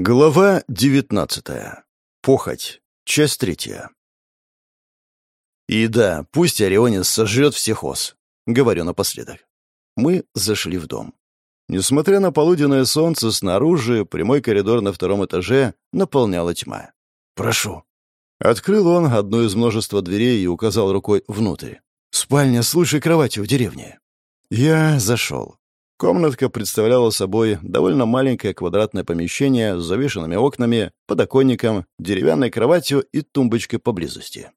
Глава девятнадцатая. Похоть. Часть третья. И да, пусть Орионис сожрет всех ос. Говорю напоследок. Мы зашли в дом. Несмотря на полуденное солнце, снаружи прямой коридор на втором этаже наполняла тьма. «Прошу». Открыл он одну из множества дверей и указал рукой внутрь. «Спальня с лучшей кроватью в деревне». Я зашел. Комнатка представляла собой довольно маленькое квадратное помещение с завешенными окнами, подоконником, деревянной кроватью и тумбочкой поблизости.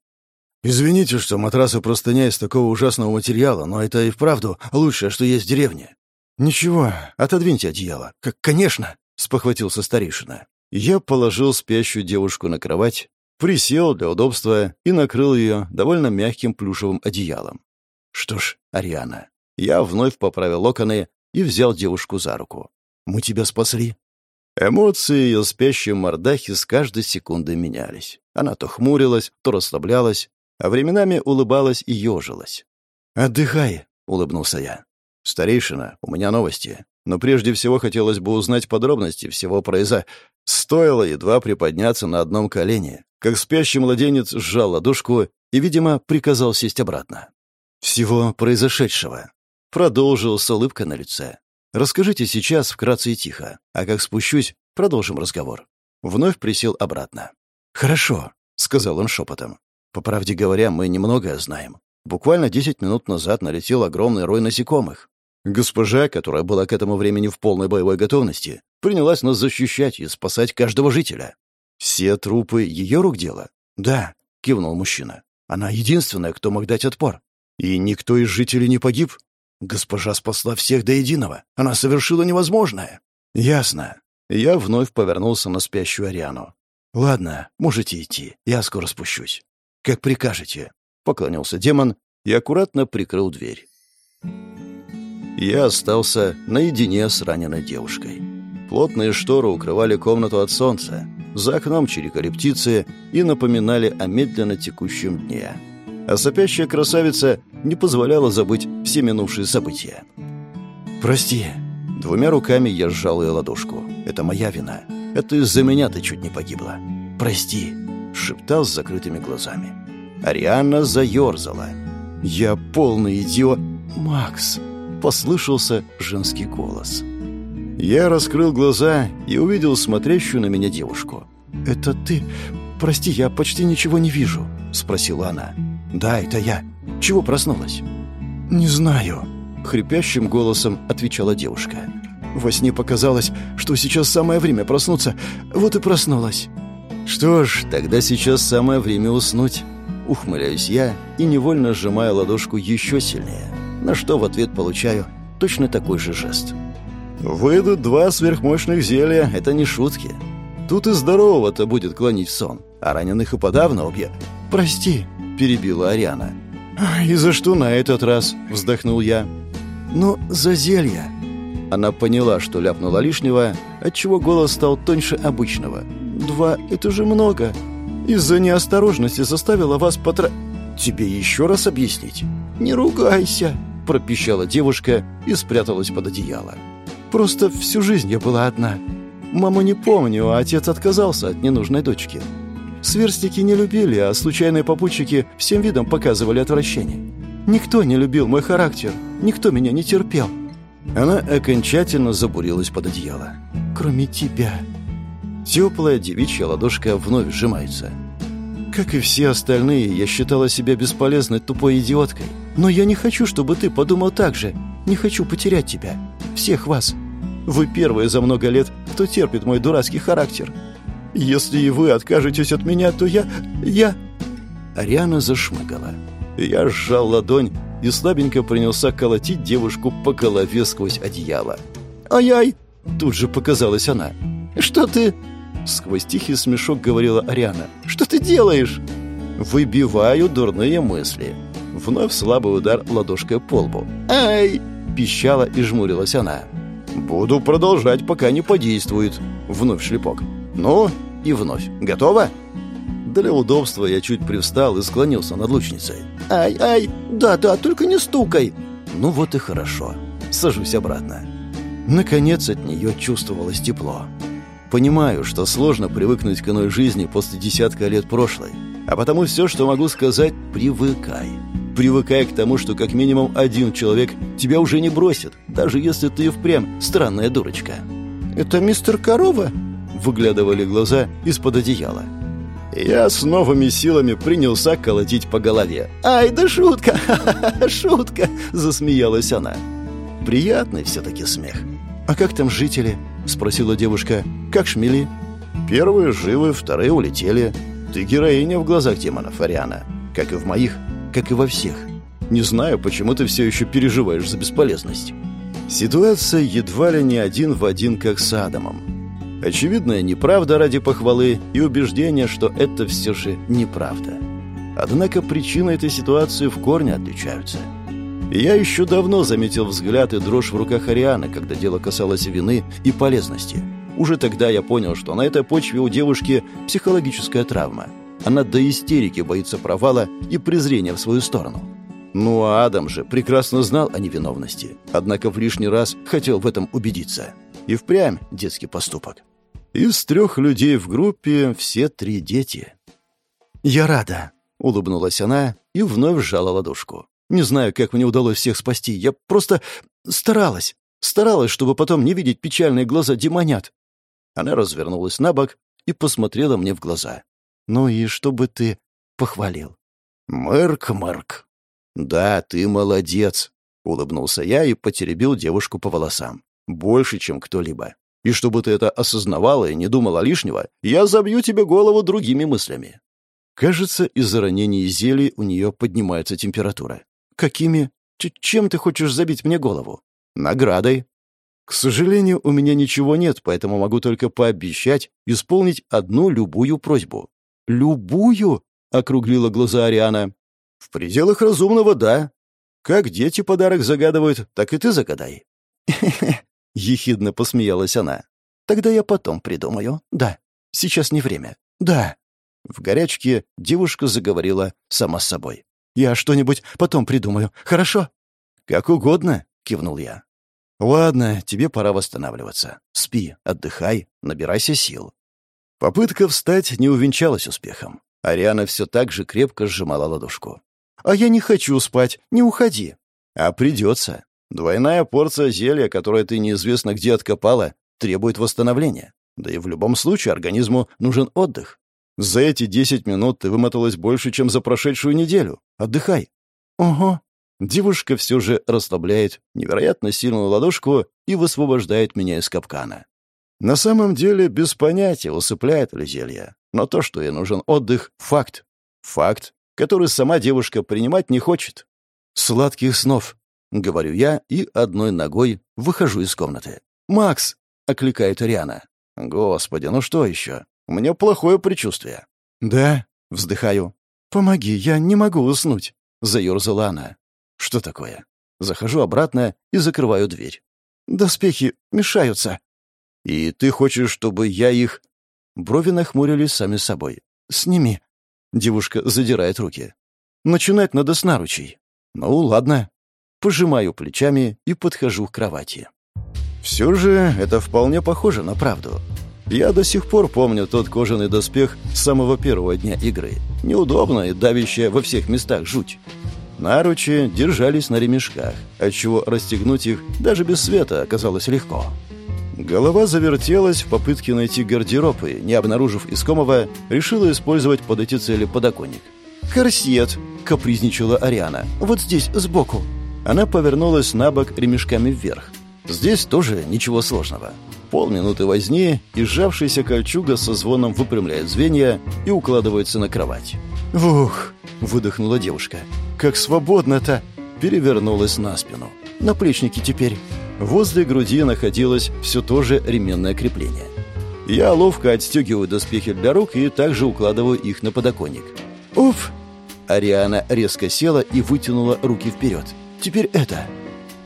«Извините, что матрас и простыня из такого ужасного материала, но это и вправду лучшее, что есть в деревне». «Ничего, отодвиньте одеяло». «Как, конечно», — спохватился старейшина. Я положил спящую девушку на кровать, присел для удобства и накрыл ее довольно мягким плюшевым одеялом. Что ж, Ариана, я вновь поправил локоны и взял девушку за руку. «Мы тебя спасли». Эмоции ее спящей мордахи с каждой секундой менялись. Она то хмурилась, то расслаблялась, а временами улыбалась и ежилась. «Отдыхай», — улыбнулся я. «Старейшина, у меня новости. Но прежде всего хотелось бы узнать подробности всего произа. Стоило едва приподняться на одном колене, как спящий младенец сжал ладошку и, видимо, приказал сесть обратно. Всего произошедшего. Продолжил с улыбкой на лице. «Расскажите сейчас вкратце и тихо, а как спущусь, продолжим разговор». Вновь присел обратно. «Хорошо», — сказал он шепотом. «По правде говоря, мы немногое знаем. Буквально десять минут назад налетел огромный рой насекомых. Госпожа, которая была к этому времени в полной боевой готовности, принялась нас защищать и спасать каждого жителя. Все трупы ее рук дело? Да, кивнул мужчина. Она единственная, кто мог дать отпор. И никто из жителей не погиб? Госпожа спасла всех до единого. Она совершила невозможное. Ясно. Я вновь повернулся на спящую Ариану. Ладно, можете идти. Я скоро спущусь. Как прикажете. Поклонился демон и аккуратно прикрыл дверь. Я остался наедине с раненой девушкой. Плотные шторы укрывали комнату от солнца. За окном чирикали птицы и напоминали о медленно текущем дне а сопящая красавица не позволяла забыть все минувшие события. «Прости». Двумя руками я сжал ее ладошку. «Это моя вина. Это из-за меня ты чуть не погибла. Прости», — шептал с закрытыми глазами. Ариана заерзала. «Я полный идиот...» «Макс!» — послышался женский голос. Я раскрыл глаза и увидел смотрящую на меня девушку. «Это ты? Прости, я почти ничего не вижу», — спросила она. «Да, это я. Чего проснулась?» «Не знаю», — хрипящим голосом отвечала девушка. «Во сне показалось, что сейчас самое время проснуться. Вот и проснулась». «Что ж, тогда сейчас самое время уснуть». Ухмыляюсь я и невольно сжимаю ладошку еще сильнее, на что в ответ получаю точно такой же жест. «Выйдут два сверхмощных зелья, это не шутки. Тут и здорового-то будет клонить сон, а раненых и подавно убьет. Прости», — перебила Ариана. «И за что на этот раз?» — вздохнул я. «Ну, за зелье». Она поняла, что ляпнула лишнего, отчего голос стал тоньше обычного. «Два — это же много. Из-за неосторожности заставила вас потра...» «Тебе еще раз объяснить?» «Не ругайся», — пропищала девушка и спряталась под одеяло. «Просто всю жизнь я была одна. Маму не помню, а отец отказался от ненужной дочки. Сверстники не любили, а случайные попутчики всем видом показывали отвращение. Никто не любил мой характер, никто меня не терпел. Она окончательно забурилась под одеяло. Кроме тебя. Теплая девичья ладошка вновь сжимается. Как и все остальные, я считала себя бесполезной тупой идиоткой. Но я не хочу, чтобы ты подумал так же. Не хочу потерять тебя. Всех вас. Вы первые за много лет, кто терпит мой дурацкий характер. Если и вы откажетесь от меня, то я... я...» Ариана зашмыгала. Я сжал ладонь и слабенько принялся колотить девушку по голове сквозь одеяло. «Ай-ай!» — тут же показалась она. «Что ты...» — сквозь тихий смешок говорила Ариана. «Что ты делаешь?» «Выбиваю дурные мысли». Вновь слабый удар ладошкой по лбу. «Ай!» — пищала и жмурилась она. «Буду продолжать, пока не подействует». Вновь шлепок. «Ну, и вновь. Готово?» Для удобства я чуть привстал и склонился над лучницей. «Ай-ай! Да-да, только не стукай!» «Ну вот и хорошо. Сажусь обратно». Наконец от нее чувствовалось тепло. Понимаю, что сложно привыкнуть к иной жизни после десятка лет прошлой, а потому все, что могу сказать, привыкай. Привыкай к тому, что как минимум один человек тебя уже не бросит, даже если ты впрямь странная дурочка. «Это мистер Корова?» — выглядывали глаза из-под одеяла. Я с новыми силами принялся колотить по голове. «Ай, да шутка! Шутка!» — засмеялась она. Приятный все-таки смех. «А как там жители?» — спросила девушка. «Как шмели?» «Первые живы, вторые улетели. Ты героиня в глазах демонов, Ариана. Как и в моих, как и во всех. Не знаю, почему ты все еще переживаешь за бесполезность». Ситуация едва ли не один в один, как с Адамом. Очевидная неправда ради похвалы и убеждение, что это все же неправда. Однако причины этой ситуации в корне отличаются. я еще давно заметил взгляд и дрожь в руках Арианы, когда дело касалось вины и полезности. Уже тогда я понял, что на этой почве у девушки психологическая травма. Она до истерики боится провала и презрения в свою сторону. Ну а Адам же прекрасно знал о невиновности, однако в лишний раз хотел в этом убедиться. И впрямь детский поступок. Из трех людей в группе все три дети. «Я рада», — улыбнулась она и вновь сжала ладошку. «Не знаю, как мне удалось всех спасти. Я просто старалась. Старалась, чтобы потом не видеть печальные глаза демонят». Она развернулась на бок и посмотрела мне в глаза. «Ну и чтобы ты похвалил?» «Мэрк, Мэрк». «Да, ты молодец», — улыбнулся я и потеребил девушку по волосам. «Больше, чем кто-либо. И чтобы ты это осознавала и не думала лишнего, я забью тебе голову другими мыслями». Кажется, из-за ранений зелий у нее поднимается температура. «Какими? Ч чем ты хочешь забить мне голову?» «Наградой». «К сожалению, у меня ничего нет, поэтому могу только пообещать исполнить одну любую просьбу». «Любую?» — округлила глаза Ариана. «В пределах разумного, да. Как дети подарок загадывают, так и ты загадай». — ехидно посмеялась она. «Тогда я потом придумаю. Да. Сейчас не время. Да». В горячке девушка заговорила сама с собой. «Я что-нибудь потом придумаю. Хорошо?» «Как угодно», — кивнул я. «Ладно, тебе пора восстанавливаться. Спи, отдыхай, набирайся сил». Попытка встать не увенчалась успехом. Ариана все так же крепко сжимала ладошку. «А я не хочу спать, не уходи». «А придется. Двойная порция зелья, которое ты неизвестно где откопала, требует восстановления. Да и в любом случае организму нужен отдых. За эти десять минут ты вымоталась больше, чем за прошедшую неделю. Отдыхай. Ого. Девушка все же расслабляет невероятно сильную ладошку и высвобождает меня из капкана. На самом деле, без понятия, усыпляет ли зелье. Но то, что ей нужен отдых — факт. Факт, который сама девушка принимать не хочет. Сладких снов. — говорю я и одной ногой выхожу из комнаты. «Макс!» — окликает Ариана. «Господи, ну что еще? У меня плохое предчувствие». «Да?» — вздыхаю. «Помоги, я не могу уснуть», — заерзала она. «Что такое?» Захожу обратно и закрываю дверь. «Доспехи мешаются». «И ты хочешь, чтобы я их...» Брови нахмурились сами собой. «Сними». Девушка задирает руки. «Начинать надо с наручей». «Ну, ладно» пожимаю плечами и подхожу к кровати. Все же это вполне похоже на правду. Я до сих пор помню тот кожаный доспех с самого первого дня игры. Неудобно и давящая во всех местах жуть. Наручи держались на ремешках, отчего расстегнуть их даже без света оказалось легко. Голова завертелась в попытке найти гардероб и, не обнаружив искомого, решила использовать под эти цели подоконник. «Корсет!» — капризничала Ариана. «Вот здесь, сбоку!» Она повернулась на бок ремешками вверх. Здесь тоже ничего сложного. Полминуты возни, и сжавшаяся кольчуга со звоном выпрямляет звенья и укладывается на кровать. «Ух!» — выдохнула девушка. «Как свободно-то!» Перевернулась на спину. «Наплечники теперь». Возле груди находилось все то же ременное крепление. Я ловко отстегиваю доспехи для рук и также укладываю их на подоконник. «Уф!» Ариана резко села и вытянула руки вперед. Теперь это.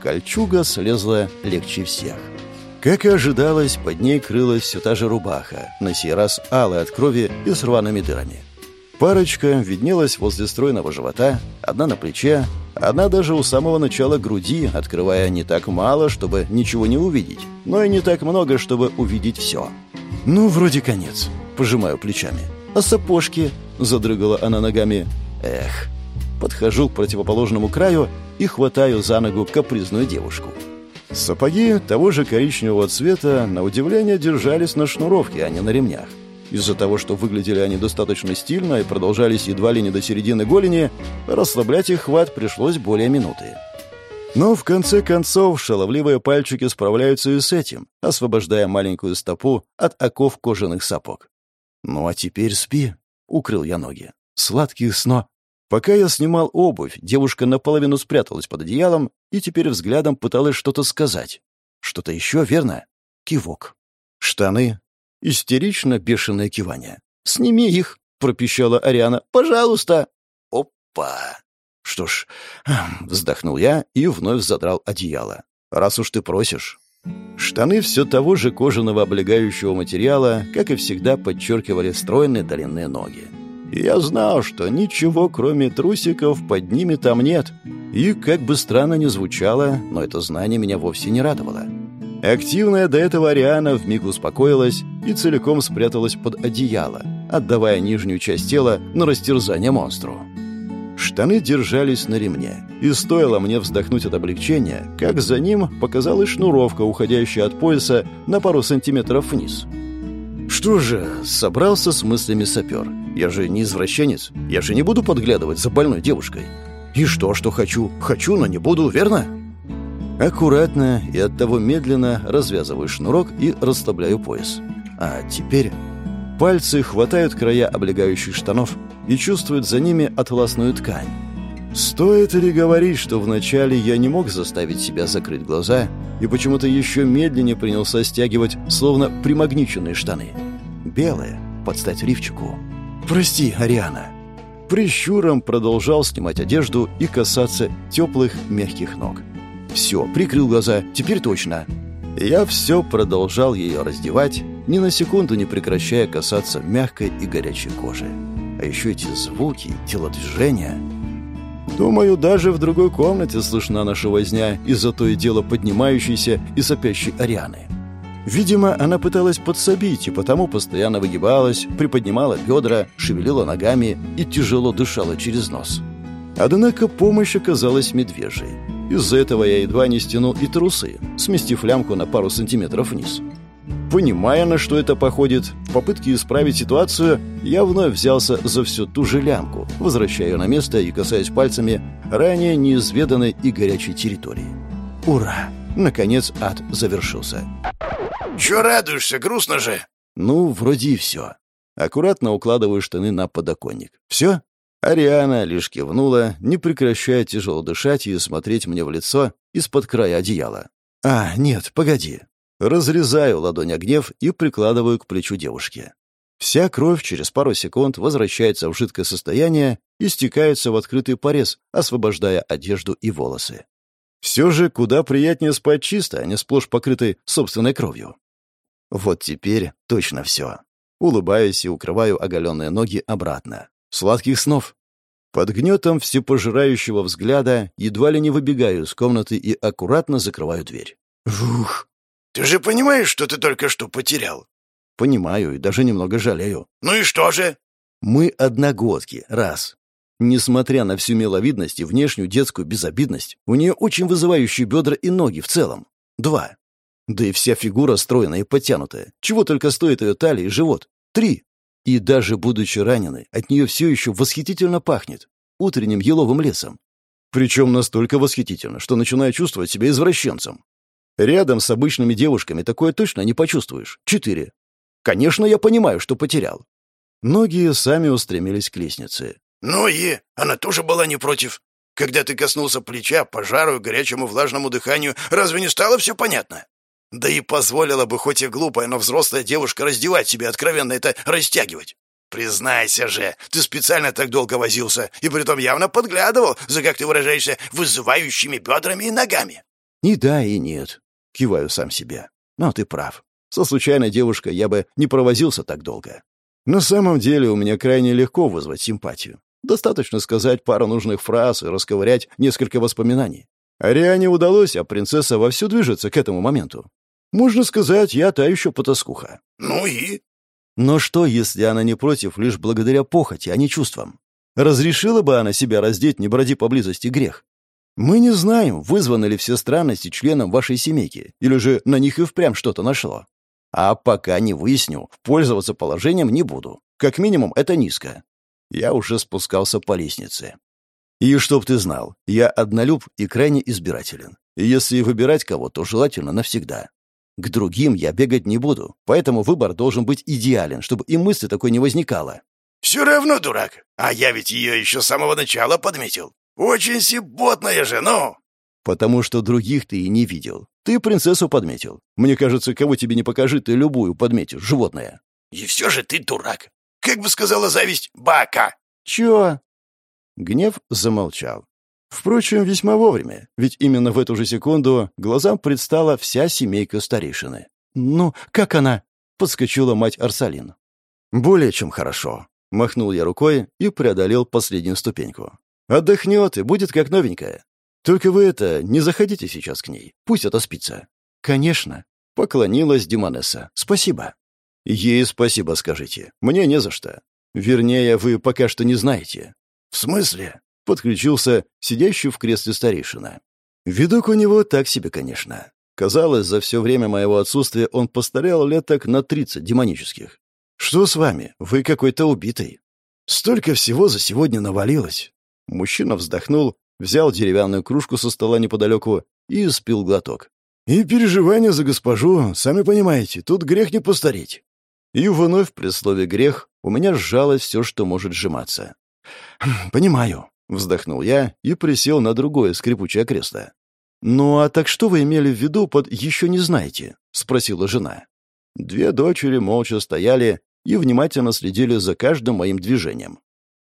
Кольчуга слезла легче всех. Как и ожидалось, под ней крылась все та же рубаха, на сей раз алая от крови и с рваными дырами. Парочка виднелась возле стройного живота, одна на плече, одна даже у самого начала груди, открывая не так мало, чтобы ничего не увидеть, но и не так много, чтобы увидеть все. «Ну, вроде конец», — пожимаю плечами. «А сапожки?» — задрыгала она ногами. «Эх». Подхожу к противоположному краю и хватаю за ногу капризную девушку. Сапоги того же коричневого цвета, на удивление, держались на шнуровке, а не на ремнях. Из-за того, что выглядели они достаточно стильно и продолжались едва ли не до середины голени, расслаблять их хват пришлось более минуты. Но в конце концов шаловливые пальчики справляются и с этим, освобождая маленькую стопу от оков кожаных сапог. «Ну а теперь спи», — укрыл я ноги. «Сладких сно». Пока я снимал обувь, девушка наполовину спряталась под одеялом и теперь взглядом пыталась что-то сказать. Что-то еще, верно? Кивок. Штаны. Истерично бешеное кивание. «Сними их», — пропищала Ариана. «Пожалуйста». «Опа!» Что ж, вздохнул я и вновь задрал одеяло. «Раз уж ты просишь». Штаны все того же кожаного облегающего материала, как и всегда, подчеркивали стройные длинные ноги я знал, что ничего, кроме трусиков, под ними там нет. И, как бы странно ни звучало, но это знание меня вовсе не радовало. Активная до этого Ариана вмиг успокоилась и целиком спряталась под одеяло, отдавая нижнюю часть тела на растерзание монстру. Штаны держались на ремне, и стоило мне вздохнуть от облегчения, как за ним показалась шнуровка, уходящая от пояса на пару сантиметров вниз. Что же, собрался с мыслями сапер. Я же не извращенец. Я же не буду подглядывать за больной девушкой. И что, что хочу? Хочу, но не буду, верно? Аккуратно и оттого медленно развязываю шнурок и расслабляю пояс. А теперь пальцы хватают края облегающих штанов и чувствуют за ними атласную ткань. Стоит ли говорить, что вначале я не мог заставить себя закрыть глаза и почему-то еще медленнее принялся стягивать, словно примагниченные штаны. Белые, под стать лифчику. «Прости, Ариана». Прищуром продолжал снимать одежду и касаться теплых, мягких ног. «Все, прикрыл глаза, теперь точно». Я все продолжал ее раздевать, ни на секунду не прекращая касаться мягкой и горячей кожи. А еще эти звуки, телодвижения... Думаю, даже в другой комнате слышна наша возня из-за то и дело поднимающейся и сопящей Арианы. Видимо, она пыталась подсобить и потому постоянно выгибалась, приподнимала бедра, шевелила ногами и тяжело дышала через нос. Однако помощь оказалась медвежьей. Из-за этого я едва не стянул и трусы, сместив лямку на пару сантиметров вниз. Понимая, на что это походит, в попытке исправить ситуацию, я вновь взялся за всю ту же лямку, возвращая ее на место и касаясь пальцами ранее неизведанной и горячей территории. Ура! Наконец ад завершился. «Чё радуешься? Грустно же!» «Ну, вроде и все». Аккуратно укладываю штаны на подоконник. «Все?» Ариана лишь кивнула, не прекращая тяжело дышать и смотреть мне в лицо из-под края одеяла. «А, нет, погоди. Разрезаю ладонь о гнев и прикладываю к плечу девушки. Вся кровь через пару секунд возвращается в жидкое состояние и стекается в открытый порез, освобождая одежду и волосы. Все же куда приятнее спать чисто, а не сплошь покрытой собственной кровью. Вот теперь точно все. Улыбаюсь и укрываю оголенные ноги обратно. Сладких снов. Под гнетом всепожирающего взгляда едва ли не выбегаю из комнаты и аккуратно закрываю дверь. Ух! Ты же понимаешь, что ты только что потерял? Понимаю и даже немного жалею. Ну и что же? Мы одногодки, раз. Несмотря на всю миловидность и внешнюю детскую безобидность, у нее очень вызывающие бедра и ноги в целом. Два. Да и вся фигура стройная и подтянутая. Чего только стоит ее талия и живот. Три. И даже будучи раненой, от нее все еще восхитительно пахнет. Утренним еловым лесом. Причем настолько восхитительно, что начинаю чувствовать себя извращенцем. Рядом с обычными девушками такое точно не почувствуешь. Четыре. Конечно, я понимаю, что потерял. Ноги сами устремились к лестнице. «Ну и она тоже была не против. Когда ты коснулся плеча, пожару, горячему влажному дыханию, разве не стало все понятно? Да и позволила бы хоть и глупая, но взрослая девушка раздевать себя, откровенно это растягивать. Признайся же, ты специально так долго возился, и притом явно подглядывал за, как ты выражаешься, вызывающими бедрами и ногами». «И да, и нет. Киваю сам себе. Но ты прав. Со случайной девушкой я бы не провозился так долго. На самом деле у меня крайне легко вызвать симпатию. Достаточно сказать пару нужных фраз и расковырять несколько воспоминаний. Ариане удалось, а принцесса вовсю движется к этому моменту. Можно сказать, я та еще потаскуха. Ну и? Но что, если она не против лишь благодаря похоти, а не чувствам? Разрешила бы она себя раздеть, не броди поблизости грех? Мы не знаем, вызваны ли все странности членам вашей семейки, или же на них и впрямь что-то нашло. А пока не выясню, пользоваться положением не буду. Как минимум, это низко. Я уже спускался по лестнице. И чтоб ты знал, я однолюб и крайне избирателен. Если выбирать кого, то желательно навсегда. К другим я бегать не буду, поэтому выбор должен быть идеален, чтобы и мысли такой не возникало. «Все равно дурак. А я ведь ее еще с самого начала подметил. Очень симпотная же, ну!» «Потому что других ты и не видел. Ты принцессу подметил. Мне кажется, кого тебе не покажи, ты любую подметишь, животное». «И все же ты дурак. Как бы сказала зависть, бака!» «Чё?» Гнев замолчал. Впрочем, весьма вовремя, ведь именно в эту же секунду глазам предстала вся семейка старейшины. «Ну, как она?» — подскочила мать Арсалин. «Более чем хорошо», — махнул я рукой и преодолел последнюю ступеньку. «Отдохнет и будет как новенькая. Только вы это, не заходите сейчас к ней. Пусть это спится. «Конечно», — поклонилась Димонесса. «Спасибо». «Ей спасибо скажите. Мне не за что. Вернее, вы пока что не знаете». «В смысле?» — подключился сидящий в кресле старейшина. Видок у него так себе, конечно. Казалось, за все время моего отсутствия он постарел лет так на тридцать демонических. «Что с вами? Вы какой-то убитый». «Столько всего за сегодня навалилось». Мужчина вздохнул взял деревянную кружку со стола неподалеку и спил глоток. «И переживания за госпожу, сами понимаете, тут грех не постареть». И вновь при слове «грех» у меня сжалось все, что может сжиматься. «Хм, «Понимаю», — вздохнул я и присел на другое скрипучее кресло. «Ну а так что вы имели в виду под «еще не знаете»?» — спросила жена. Две дочери молча стояли и внимательно следили за каждым моим движением.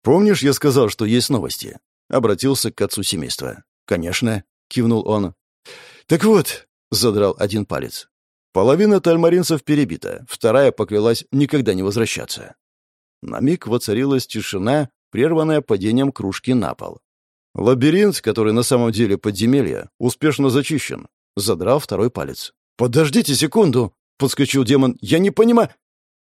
«Помнишь, я сказал, что есть новости?» Обратился к отцу семейства. «Конечно», — кивнул он. «Так вот», — задрал один палец. «Половина тальмаринцев перебита, вторая поклялась никогда не возвращаться». На миг воцарилась тишина, прерванная падением кружки на пол. Лабиринт, который на самом деле подземелье, успешно зачищен. Задрал второй палец. «Подождите секунду!» — подскочил демон. «Я не понимаю...»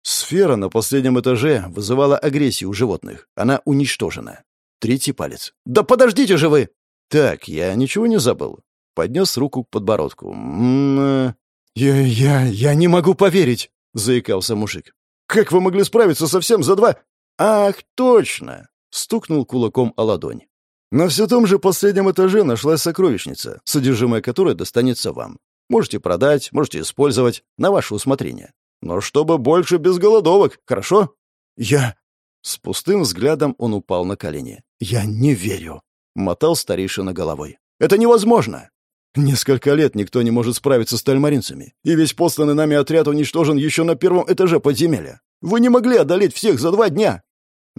Сфера на последнем этаже вызывала агрессию у животных. Она уничтожена. Третий палец. «Да подождите же вы!» «Так, я ничего не забыл». Поднес руку к подбородку. «М -м я, я, я не могу поверить!» — заикался мужик. «Как вы могли справиться совсем за два...» «Ах, точно!» — стукнул кулаком о ладонь. «На все том же последнем этаже нашлась сокровищница, содержимое которой достанется вам. Можете продать, можете использовать, на ваше усмотрение. Но чтобы больше без голодовок, хорошо?» «Я... С пустым взглядом он упал на колени. «Я не верю», — мотал старейшина головой. «Это невозможно!» «Несколько лет никто не может справиться с тальмаринцами, и весь посланный нами отряд уничтожен еще на первом этаже подземелья. Вы не могли одолеть всех за два дня!»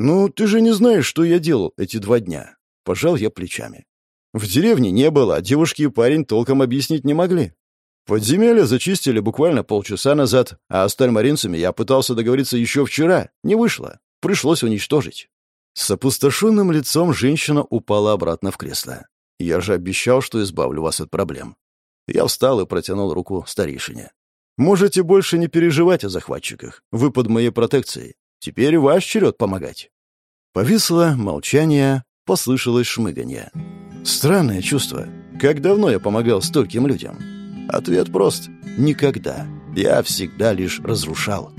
«Ну, ты же не знаешь, что я делал эти два дня!» Пожал я плечами. В деревне не было, а девушки и парень толком объяснить не могли. Подземелье зачистили буквально полчаса назад, а с тальмаринцами я пытался договориться еще вчера. Не вышло. Пришлось уничтожить. С опустошенным лицом женщина упала обратно в кресло. Я же обещал, что избавлю вас от проблем. Я встал и протянул руку старейшине. Можете больше не переживать о захватчиках. Вы под моей протекцией. Теперь ваш черед помогать. Повисло молчание, послышалось шмыганье. Странное чувство. Как давно я помогал стольким людям? Ответ прост. Никогда. Я всегда лишь разрушал.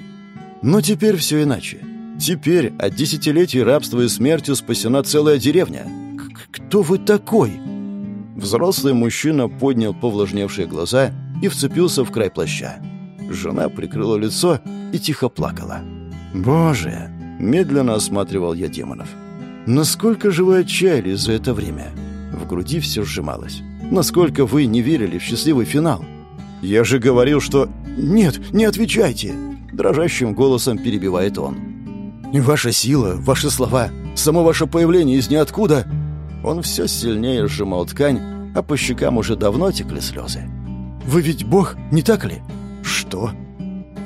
Но теперь все иначе. Теперь от десятилетий рабства и смерти спасена целая деревня. Кто вы такой? Взрослый мужчина поднял повлажневшие глаза и вцепился в край плаща. Жена прикрыла лицо и тихо плакала. «Боже!» — медленно осматривал я демонов. «Насколько же вы отчаялись за это время?» В груди все сжималось. «Насколько вы не верили в счастливый финал?» «Я же говорил, что...» «Нет, не отвечайте!» Дрожащим голосом перебивает он. Ваша сила, ваши слова, само ваше появление из ниоткуда...» Он все сильнее сжимал ткань, а по щекам уже давно текли слезы. «Вы ведь бог, не так ли?» «Что?»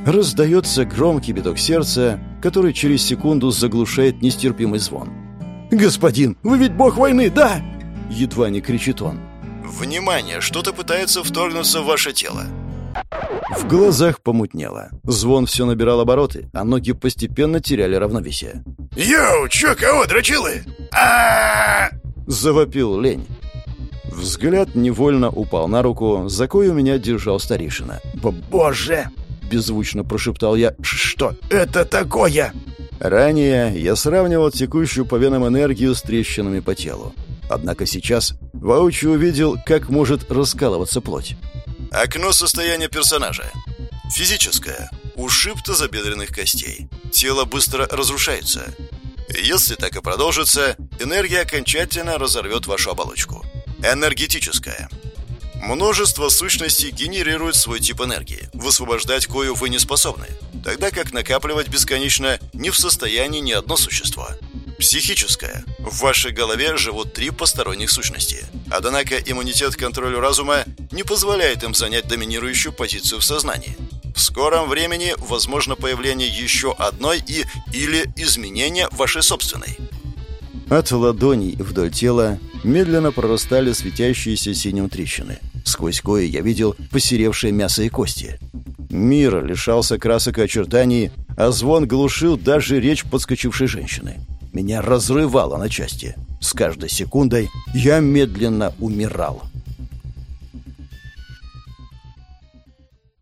Раздается громкий биток сердца, который через секунду заглушает нестерпимый звон. «Господин, вы ведь бог войны, да?» Едва не кричит он. «Внимание! Что-то пытается вторгнуться в ваше тело!» В глазах помутнело. Звон все набирал обороты, а ноги постепенно теряли равновесие. «Йоу, чё, кого, дрочилы? а Завопил лень. Взгляд невольно упал на руку, за кою меня держал старейшина. «Боже!» — беззвучно прошептал я. «Что это такое?» Ранее я сравнивал текущую по венам энергию с трещинами по телу. Однако сейчас воочию увидел, как может раскалываться плоть. Окно состояния персонажа. Физическое. Ушиб тазобедренных костей. Тело быстро разрушается. Если так и продолжится, энергия окончательно разорвет вашу оболочку. Энергетическое. Множество сущностей генерируют свой тип энергии. Высвобождать кою вы не способны, тогда как накапливать бесконечно не в состоянии ни одно существо. Психическое. В вашей голове живут три посторонних сущности. Однако иммунитет к контролю разума не позволяет им занять доминирующую позицию в сознании. В скором времени возможно появление еще одной и или изменение вашей собственной. От ладоней вдоль тела медленно прорастали светящиеся синим трещины. Сквозь кое я видел посеревшее мясо и кости. Мир лишался красок и очертаний, а звон глушил даже речь подскочившей женщины. Меня разрывало на части. С каждой секундой я медленно умирал.